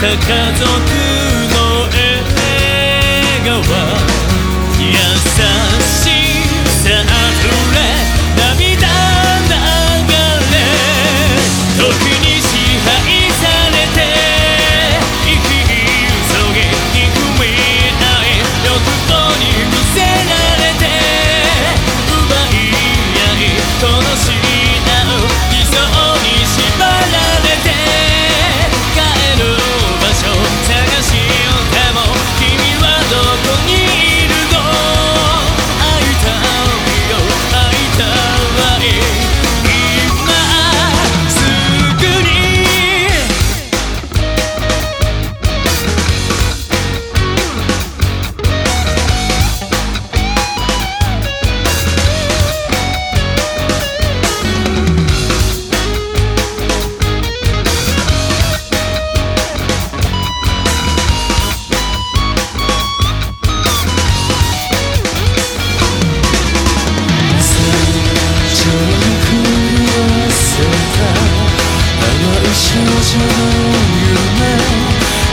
た家族の笑顔優しさ